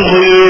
ويضل